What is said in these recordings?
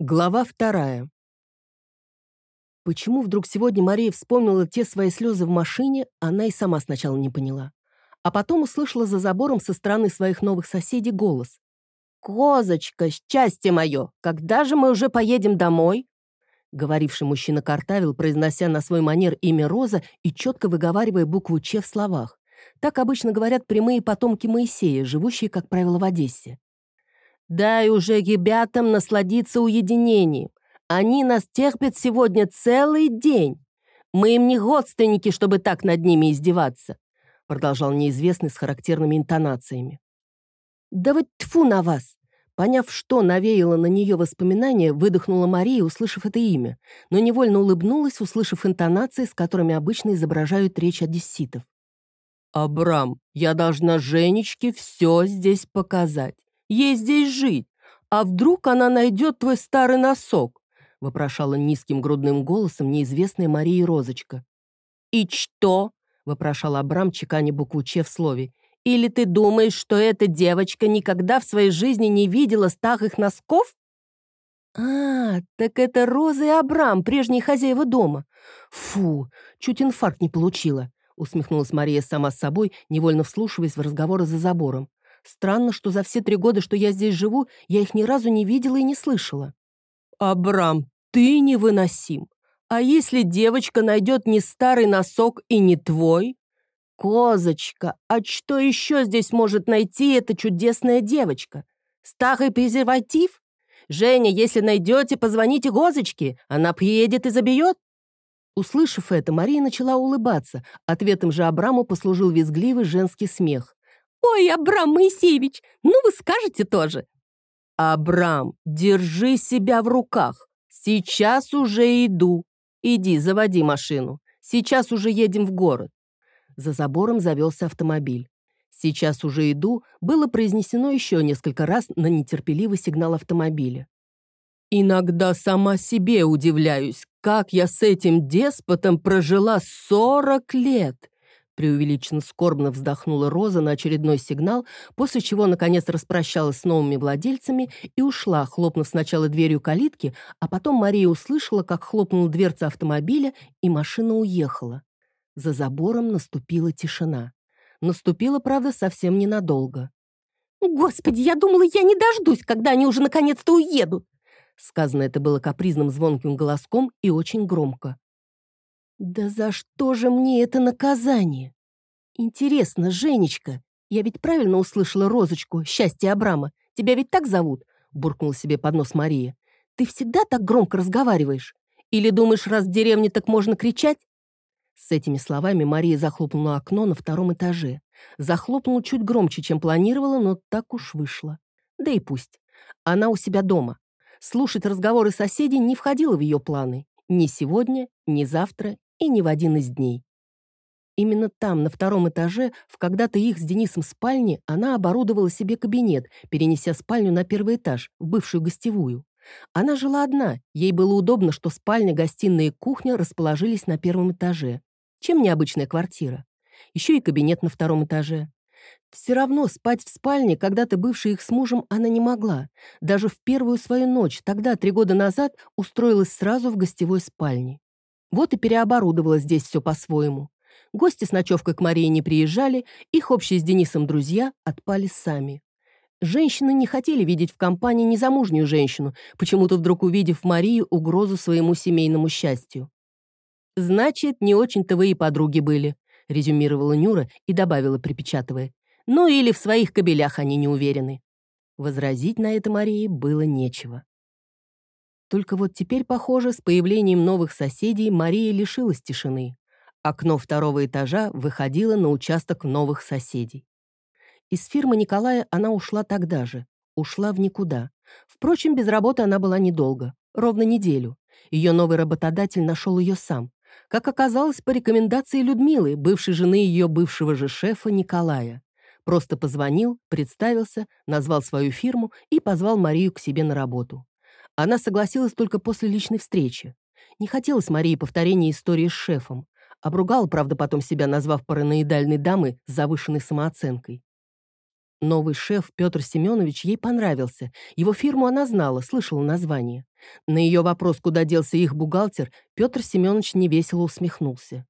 Глава вторая. Почему вдруг сегодня Мария вспомнила те свои слезы в машине, она и сама сначала не поняла. А потом услышала за забором со стороны своих новых соседей голос. «Козочка, счастье мое, когда же мы уже поедем домой?» Говоривший мужчина картавил, произнося на свой манер имя Роза и четко выговаривая букву «Ч» в словах. Так обычно говорят прямые потомки Моисея, живущие, как правило, в Одессе. Дай уже ребятам насладиться уединением. Они нас терпят сегодня целый день. Мы им не родственники, чтобы так над ними издеваться», продолжал неизвестный с характерными интонациями. «Да вот тьфу на вас!» Поняв, что навеяло на нее воспоминания, выдохнула Мария, услышав это имя, но невольно улыбнулась, услышав интонации, с которыми обычно изображают речь одесситов. «Абрам, я должна Женечке все здесь показать. Ей здесь жить. А вдруг она найдет твой старый носок?» — вопрошала низким грудным голосом неизвестная Мария Розочка. «И что?» — вопрошал Абрам, чеканя букву «Ч» в слове. «Или ты думаешь, что эта девочка никогда в своей жизни не видела старых носков?» «А, так это Роза и Абрам, прежние хозяева дома. Фу, чуть инфаркт не получила», — усмехнулась Мария сама с собой, невольно вслушиваясь в разговоры за забором. Странно, что за все три года, что я здесь живу, я их ни разу не видела и не слышала. Абрам, ты невыносим. А если девочка найдет не старый носок и не твой? Козочка, а что еще здесь может найти эта чудесная девочка? Старый презерватив? Женя, если найдете, позвоните Гозочке, она приедет и забьет. Услышав это, Мария начала улыбаться. Ответом же Абраму послужил визгливый женский смех. «Ой, Абрам Моисеевич, ну вы скажете тоже!» «Абрам, держи себя в руках! Сейчас уже иду! Иди, заводи машину! Сейчас уже едем в город!» За забором завелся автомобиль. «Сейчас уже иду» было произнесено еще несколько раз на нетерпеливый сигнал автомобиля. «Иногда сама себе удивляюсь, как я с этим деспотом прожила сорок лет!» Преувеличенно скорбно вздохнула Роза на очередной сигнал, после чего, наконец, распрощалась с новыми владельцами и ушла, хлопнув сначала дверью калитки, а потом Мария услышала, как хлопнула дверца автомобиля, и машина уехала. За забором наступила тишина. Наступила, правда, совсем ненадолго. «Господи, я думала, я не дождусь, когда они уже наконец-то уедут!» Сказано это было капризным звонким голоском и очень громко. Да за что же мне это наказание? Интересно, Женечка, я ведь правильно услышала розочку, счастье Абрама. Тебя ведь так зовут? Буркнула себе под нос Мария. Ты всегда так громко разговариваешь? Или думаешь, раз в деревне так можно кричать? С этими словами Мария захлопнула окно на втором этаже. Захлопнула чуть громче, чем планировала, но так уж вышло. Да и пусть. Она у себя дома. Слушать разговоры соседей не входило в ее планы. Ни сегодня, ни завтра и ни в один из дней. Именно там, на втором этаже, в когда-то их с Денисом спальне, она оборудовала себе кабинет, перенеся спальню на первый этаж, в бывшую гостевую. Она жила одна, ей было удобно, что спальня, гостиная и кухня расположились на первом этаже. Чем необычная квартира? Еще и кабинет на втором этаже. Все равно спать в спальне, когда-то бывшей их с мужем, она не могла. Даже в первую свою ночь, тогда, три года назад, устроилась сразу в гостевой спальне. Вот и переоборудовала здесь все по-своему. Гости с ночевкой к Марии не приезжали, их общие с Денисом друзья отпали сами. Женщины не хотели видеть в компании незамужнюю женщину, почему-то вдруг увидев в Марии угрозу своему семейному счастью. «Значит, не очень-то вы и подруги были», — резюмировала Нюра и добавила, припечатывая. «Ну или в своих кобелях они не уверены». Возразить на это Марии было нечего. Только вот теперь, похоже, с появлением новых соседей Мария лишилась тишины. Окно второго этажа выходило на участок новых соседей. Из фирмы Николая она ушла тогда же. Ушла в никуда. Впрочем, без работы она была недолго. Ровно неделю. Ее новый работодатель нашел ее сам. Как оказалось, по рекомендации Людмилы, бывшей жены ее бывшего же шефа Николая. Просто позвонил, представился, назвал свою фирму и позвал Марию к себе на работу. Она согласилась только после личной встречи. Не хотелось Марии повторения истории с шефом. Обругала, правда, потом себя, назвав параноидальной дамой с завышенной самооценкой. Новый шеф Петр Семенович ей понравился. Его фирму она знала, слышала название. На ее вопрос, куда делся их бухгалтер, Петр Семенович невесело усмехнулся.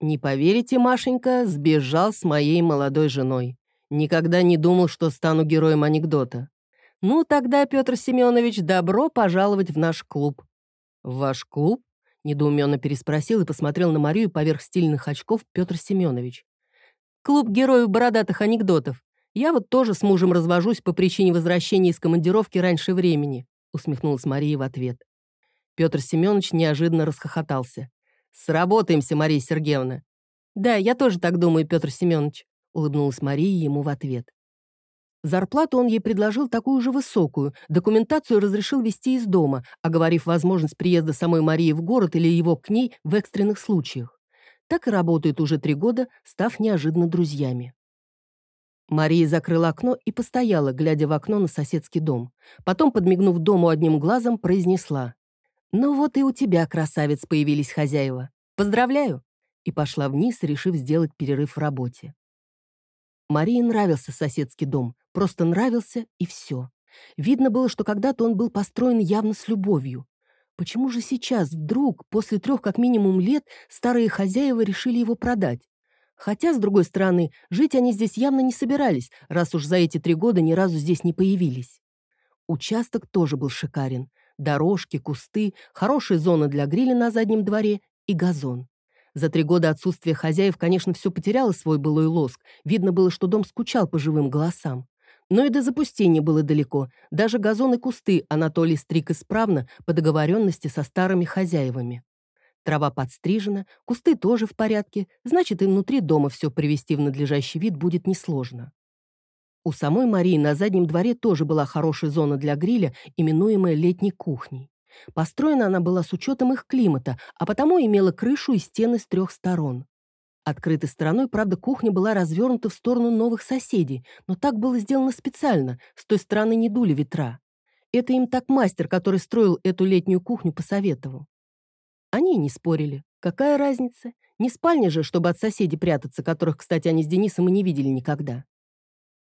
«Не поверите, Машенька, сбежал с моей молодой женой. Никогда не думал, что стану героем анекдота. Ну, тогда, Петр Семенович, добро пожаловать в наш клуб». «В ваш клуб?» — недоуменно переспросил и посмотрел на Марию поверх стильных очков Петр Семенович. «Клуб героев бородатых анекдотов. Я вот тоже с мужем развожусь по причине возвращения из командировки раньше времени», — усмехнулась Мария в ответ. Петр Семенович неожиданно расхохотался. «Сработаемся, Мария Сергеевна». «Да, я тоже так думаю, Петр Семенович», — улыбнулась Мария ему в ответ. Зарплату он ей предложил такую же высокую, документацию разрешил вести из дома, оговорив возможность приезда самой Марии в город или его к ней в экстренных случаях. Так и работают уже три года, став неожиданно друзьями. Мария закрыла окно и постояла, глядя в окно на соседский дом. Потом, подмигнув дому одним глазом, произнесла. «Ну вот и у тебя, красавец, появились хозяева. Поздравляю!» И пошла вниз, решив сделать перерыв в работе. Марии нравился соседский дом, просто нравился и все. Видно было, что когда-то он был построен явно с любовью. Почему же сейчас, вдруг, после трех как минимум лет, старые хозяева решили его продать? Хотя, с другой стороны, жить они здесь явно не собирались, раз уж за эти три года ни разу здесь не появились. Участок тоже был шикарен дорожки, кусты, хорошая зона для гриля на заднем дворе и газон. За три года отсутствия хозяев, конечно, все потеряло свой былой лоск. Видно было, что дом скучал по живым голосам. Но и до запустения было далеко. Даже газон и кусты Анатолий стриг исправно по договоренности со старыми хозяевами. Трава подстрижена, кусты тоже в порядке, значит, и внутри дома все привести в надлежащий вид будет несложно. У самой Марии на заднем дворе тоже была хорошая зона для гриля, именуемая летней кухней. Построена она была с учетом их климата, а потому имела крышу и стены с трех сторон. Открытой стороной, правда, кухня была развернута в сторону новых соседей, но так было сделано специально, с той стороны не дули ветра. Это им так мастер, который строил эту летнюю кухню, посоветовал. Они не спорили. Какая разница? Не спальня же, чтобы от соседей прятаться, которых, кстати, они с Денисом и не видели никогда.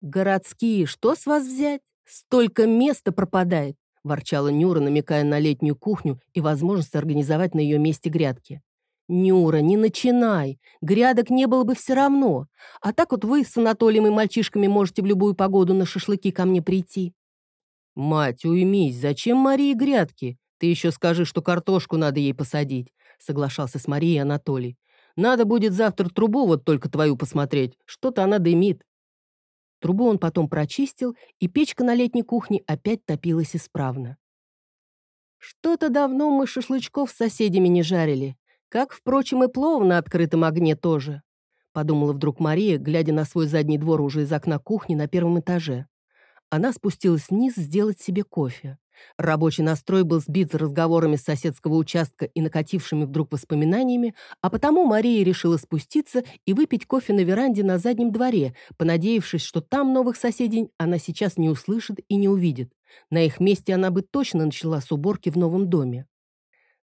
«Городские, что с вас взять? Столько места пропадает!» – ворчала Нюра, намекая на летнюю кухню и возможность организовать на ее месте грядки. «Нюра, не начинай! Грядок не было бы все равно. А так вот вы с Анатолием и мальчишками можете в любую погоду на шашлыки ко мне прийти». «Мать, уймись, зачем Марии грядки? Ты еще скажи, что картошку надо ей посадить», — соглашался с Марией Анатолий. «Надо будет завтра трубу вот только твою посмотреть. Что-то она дымит». Трубу он потом прочистил, и печка на летней кухне опять топилась исправно. Что-то давно мы шашлычков с соседями не жарили, как, впрочем, и плов на открытом огне тоже, подумала вдруг Мария, глядя на свой задний двор уже из окна кухни на первом этаже. Она спустилась вниз сделать себе кофе. Рабочий настрой был сбит разговорами с соседского участка и накатившими вдруг воспоминаниями, а потому Мария решила спуститься и выпить кофе на веранде на заднем дворе, понадеявшись, что там новых соседей она сейчас не услышит и не увидит. На их месте она бы точно начала с уборки в новом доме.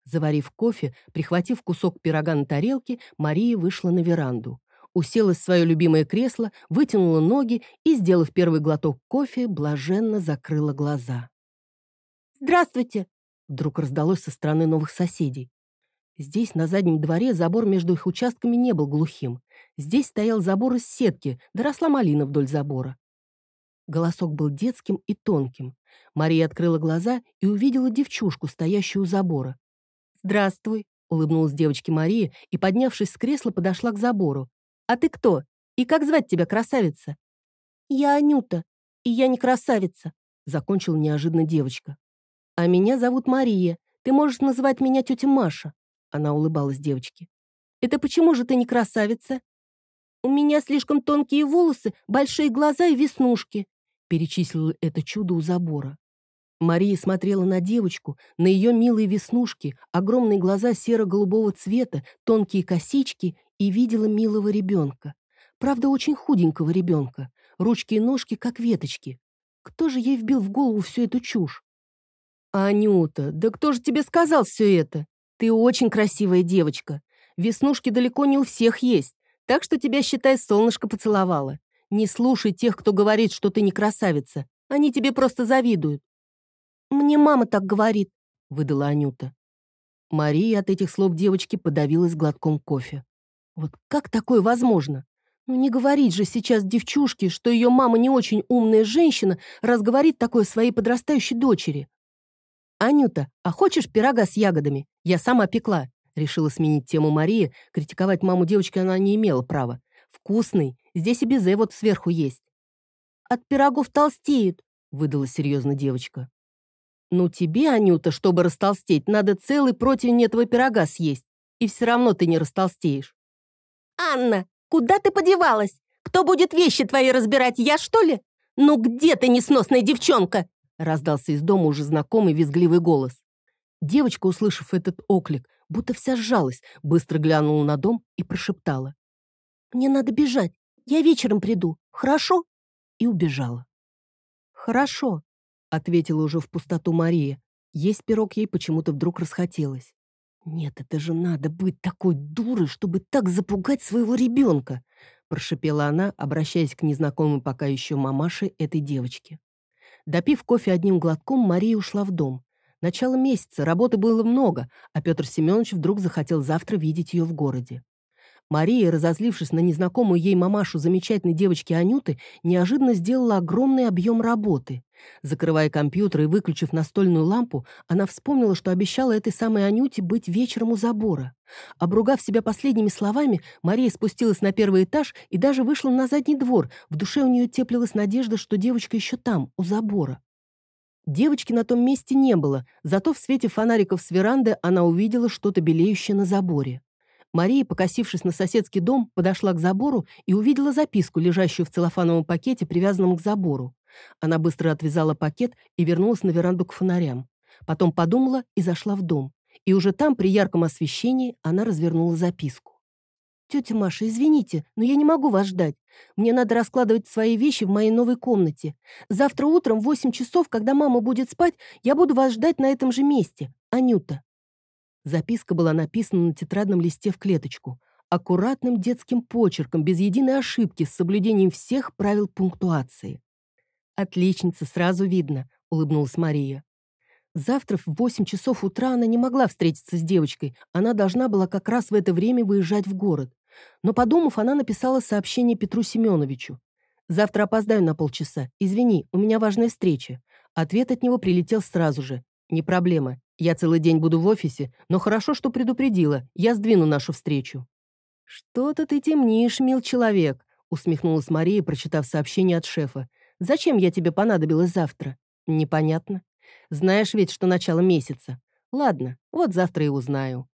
Заварив кофе, прихватив кусок пирога на тарелке, Мария вышла на веранду. Уселась в свое любимое кресло, вытянула ноги и, сделав первый глоток кофе, блаженно закрыла глаза. «Здравствуйте!» Вдруг раздалось со стороны новых соседей. Здесь, на заднем дворе, забор между их участками не был глухим. Здесь стоял забор из сетки, да росла малина вдоль забора. Голосок был детским и тонким. Мария открыла глаза и увидела девчушку, стоящую у забора. «Здравствуй», — улыбнулась девочке Мария и, поднявшись с кресла, подошла к забору. «А ты кто? И как звать тебя, красавица?» «Я Анюта, и я не красавица», — закончила неожиданно девочка. «А меня зовут Мария. Ты можешь называть меня тетя Маша». Она улыбалась девочке. «Это почему же ты не красавица?» «У меня слишком тонкие волосы, большие глаза и веснушки», перечислила это чудо у забора. Мария смотрела на девочку, на ее милые веснушки, огромные глаза серо-голубого цвета, тонкие косички и видела милого ребенка. Правда, очень худенького ребенка, ручки и ножки, как веточки. Кто же ей вбил в голову всю эту чушь? «Анюта, да кто же тебе сказал все это? Ты очень красивая девочка. Веснушки далеко не у всех есть, так что тебя, считай, солнышко поцеловало. Не слушай тех, кто говорит, что ты не красавица. Они тебе просто завидуют». «Мне мама так говорит», — выдала Анюта. Мария от этих слов девочки подавилась глотком кофе. Вот как такое возможно? Ну не говорить же сейчас девчушке, что ее мама не очень умная женщина, раз говорит такое своей подрастающей дочери. «Анюта, а хочешь пирога с ягодами? Я сама пекла», — решила сменить тему Мария. Критиковать маму девочки она не имела права. «Вкусный. Здесь и безе вот сверху есть». «От пирогов толстеют», — выдала серьезно девочка. «Ну тебе, Анюта, чтобы растолстеть, надо целый противень этого пирога съесть, и все равно ты не растолстеешь». «Анна, куда ты подевалась? Кто будет вещи твои разбирать, я, что ли? Ну где ты, несносная девчонка?» раздался из дома уже знакомый визгливый голос. Девочка, услышав этот оклик, будто вся сжалась, быстро глянула на дом и прошептала. «Мне надо бежать. Я вечером приду. Хорошо?» И убежала. «Хорошо», ответила уже в пустоту Мария. Есть пирог ей почему-то вдруг расхотелось. «Нет, это же надо быть такой дурой, чтобы так запугать своего ребенка!» прошипела она, обращаясь к незнакомой пока еще мамаше этой девочки. Допив кофе одним глотком, Мария ушла в дом. Начало месяца, работы было много, а Петр Семенович вдруг захотел завтра видеть ее в городе. Мария, разозлившись на незнакомую ей мамашу замечательной девочки Анюты, неожиданно сделала огромный объем работы. Закрывая компьютер и выключив настольную лампу, она вспомнила, что обещала этой самой Анюте быть вечером у забора. Обругав себя последними словами, Мария спустилась на первый этаж и даже вышла на задний двор. В душе у нее теплилась надежда, что девочка еще там, у забора. Девочки на том месте не было, зато в свете фонариков с веранды она увидела что-то белеющее на заборе. Мария, покосившись на соседский дом, подошла к забору и увидела записку, лежащую в целлофановом пакете, привязанном к забору. Она быстро отвязала пакет и вернулась на веранду к фонарям. Потом подумала и зашла в дом. И уже там, при ярком освещении, она развернула записку. «Тетя Маша, извините, но я не могу вас ждать. Мне надо раскладывать свои вещи в моей новой комнате. Завтра утром в 8 часов, когда мама будет спать, я буду вас ждать на этом же месте. Анюта». Записка была написана на тетрадном листе в клеточку, аккуратным детским почерком, без единой ошибки, с соблюдением всех правил пунктуации. «Отличница, сразу видно», — улыбнулась Мария. Завтра в восемь часов утра она не могла встретиться с девочкой, она должна была как раз в это время выезжать в город. Но, подумав, она написала сообщение Петру Семеновичу. «Завтра опоздаю на полчаса. Извини, у меня важная встреча». Ответ от него прилетел сразу же. «Не проблема. Я целый день буду в офисе, но хорошо, что предупредила. Я сдвину нашу встречу». «Что-то ты темнишь, мил человек», — усмехнулась Мария, прочитав сообщение от шефа. «Зачем я тебе понадобилась завтра?» «Непонятно. Знаешь ведь, что начало месяца. Ладно, вот завтра и узнаю».